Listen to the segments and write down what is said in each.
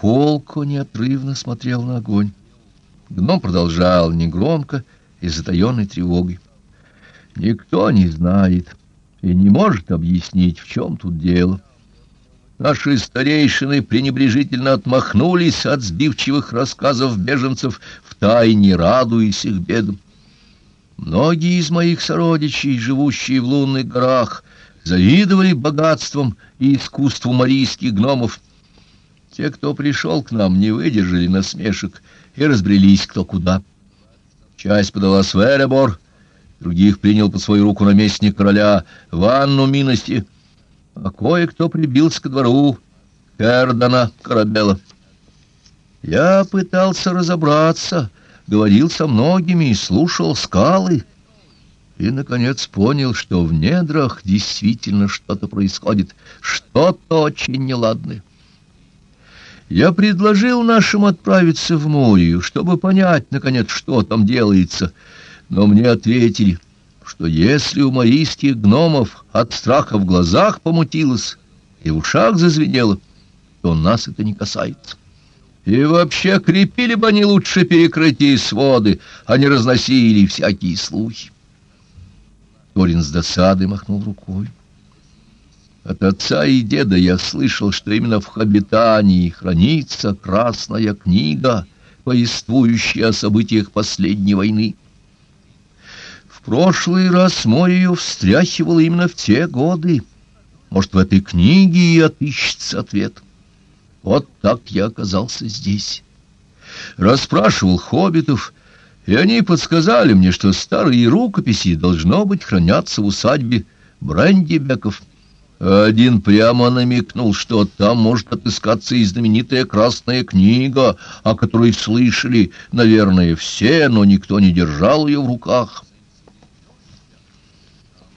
Фолко неотрывно смотрел на огонь. Гном продолжал негромко и затаенной тревогой. Никто не знает и не может объяснить, в чем тут дело. Наши старейшины пренебрежительно отмахнулись от сбивчивых рассказов беженцев, втайне радуясь их бедам. Многие из моих сородичей, живущие в лунных горах, завидовали богатством и искусству марийских гномов. Те, кто пришел к нам, не выдержали насмешек и разбрелись кто куда. Часть подала Сверебор, других принял под свою руку наместник короля ванну милости, а кое-кто прибился ко двору Кердана Корабела. Я пытался разобраться, говорил со многими, слушал скалы, и, наконец, понял, что в недрах действительно что-то происходит, что-то очень неладное. Я предложил нашим отправиться в море, чтобы понять, наконец, что там делается, но мне ответили, что если у марийских гномов от страха в глазах помутилось и в ушах зазвенело, то нас это не касается. И вообще крепили бы они лучше перекрытие своды, а не разносили всякие слухи. Торин с досадой махнул рукой. От отца и деда я слышал, что именно в Хабитании хранится красная книга, повествующая о событиях последней войны. В прошлый раз море ее встряхивало именно в те годы. Может, в этой книге и отыщется ответ. Вот так я оказался здесь. Расспрашивал хоббитов, и они подсказали мне, что старые рукописи должно быть хранятся в усадьбе Брендибеков. Один прямо намекнул, что там может отыскаться и знаменитая красная книга, о которой слышали, наверное, все, но никто не держал ее в руках.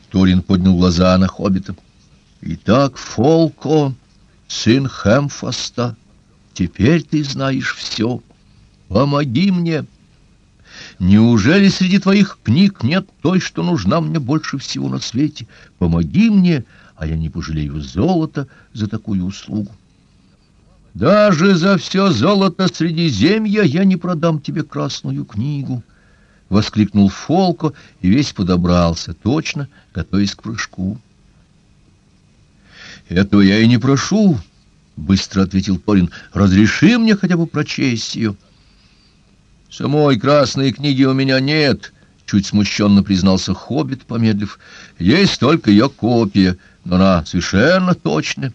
Турин поднял глаза на хоббита. «Итак, Фолко, сын Хэмфаста, теперь ты знаешь все. Помоги мне!» Неужели среди твоих книг нет той, что нужна мне больше всего на свете? Помоги мне, а я не пожалею золота за такую услугу. Даже за все золото Средиземья я не продам тебе красную книгу, — воскликнул Фолко и весь подобрался, точно готовясь к прыжку. — Этого я и не прошу, — быстро ответил Торин. — Разреши мне хотя бы прочесть ее. — Самой красной книги у меня нет, — чуть смущенно признался Хоббит, помедлив. — Есть только ее копия — но она совершенно точная.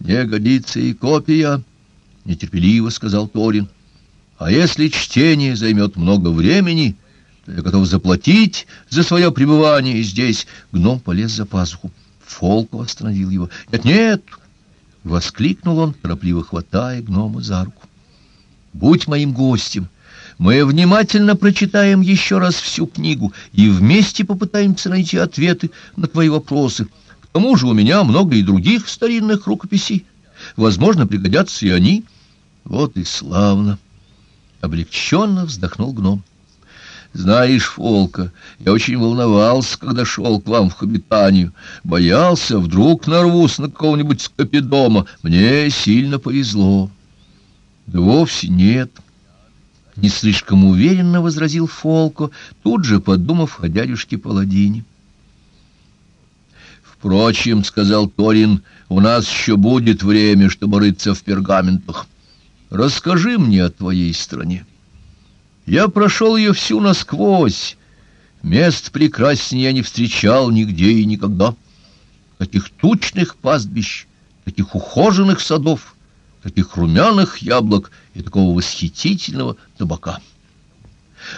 Не годится и копия, — нетерпеливо сказал Торин. А если чтение займет много времени, то я готов заплатить за свое пребывание здесь. Гном полез за пазуху. Фолков остановил его. «Нет, нет!» — воскликнул он, торопливо хватая гнома за руку. «Будь моим гостем. Мы внимательно прочитаем еще раз всю книгу и вместе попытаемся найти ответы на твои вопросы» тому же у меня много и других старинных рукописей. Возможно, пригодятся и они. Вот и славно. Облегченно вздохнул гном. Знаешь, Фолка, я очень волновался, когда шел к вам в Хобитанию. Боялся, вдруг нарвусь на какого-нибудь скопидома. Мне сильно повезло. Да вовсе нет. Не слишком уверенно возразил Фолко, тут же подумав о дядюшке Паладине. «Впрочем, — сказал Торин, — у нас еще будет время, чтобы рыться в пергаментах. Расскажи мне о твоей стране. Я прошел ее всю насквозь. Мест прекраснее я не встречал нигде и никогда. Таких тучных пастбищ, таких ухоженных садов, таких румяных яблок и такого восхитительного табака.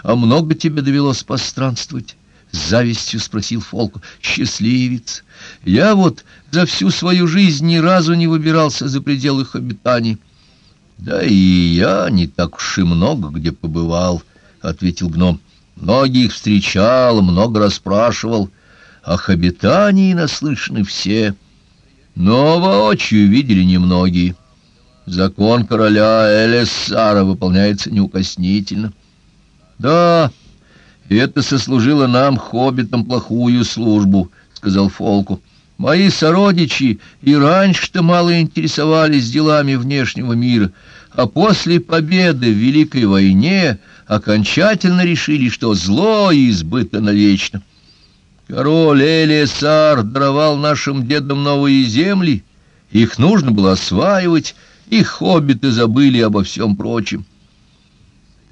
А много тебе довелось постранствовать?» — с завистью спросил Фолку. «Счастливец! Я вот за всю свою жизнь ни разу не выбирался за пределы их обитаний». «Да и я не так уж и много где побывал», — ответил гном. «Многих встречал, много расспрашивал. О обитании наслышаны все, но воочию видели немногие. Закон короля Элессара выполняется неукоснительно». «Да...» Это сослужило нам, хоббитам, плохую службу, — сказал Фолку. Мои сородичи и раньше-то мало интересовались делами внешнего мира, а после победы в Великой войне окончательно решили, что зло избыто навечно. Король Элисар даровал нашим дедам новые земли, их нужно было осваивать, и хоббиты забыли обо всем прочем.